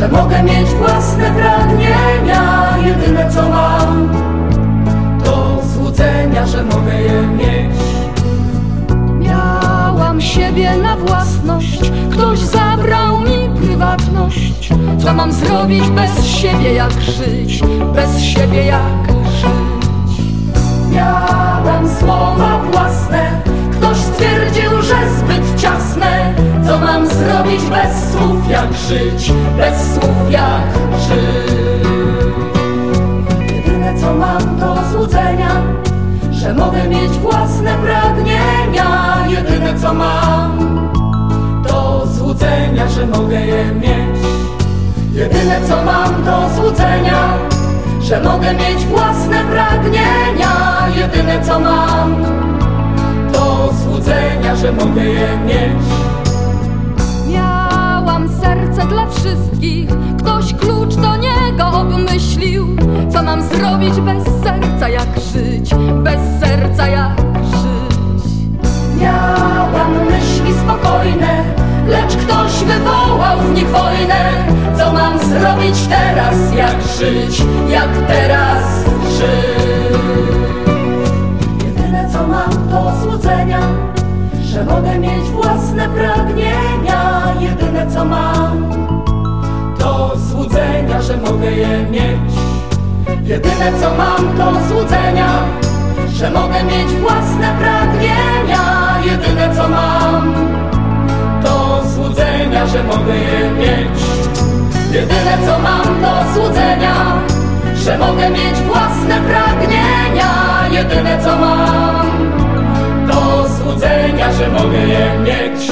że mogę mieć własne pragnienia. Jedyne co mam, to złudzenia, że mogę je mieć. Miałam siebie na własność, ktoś zabrał mi prywatność. Co mam zrobić bez siebie, jak żyć? Bez siebie, jak bez słów, jak żyć? Bez słów, jak żyć? Jedyne co mam to złudzenia, że mogę mieć własne pragnienia. Jedyne co mam to złudzenia, że mogę je mieć. Jedyne co mam to złudzenia, że mogę mieć własne pragnienia. Jedyne co mam to złudzenia, że mogę je mieć. Mam zrobić bez serca, jak żyć? Bez serca, jak żyć? Miałam myśli spokojne, lecz ktoś wywołał w nich wojnę. Co mam zrobić teraz, jak żyć, jak teraz żyć? Jedyne co mam to złudzenia, że mogę mieć własne pragnienia. Jedyne co mam to złudzenia, że mogę je mieć. Jedyne co mam to złudzenia, że mogę mieć własne pragnienia. Jedyne co mam to złudzenia, że mogę je mieć. Jedyne co mam to złudzenia, że mogę mieć własne pragnienia. Jedyne co mam to złudzenia, że mogę je mieć.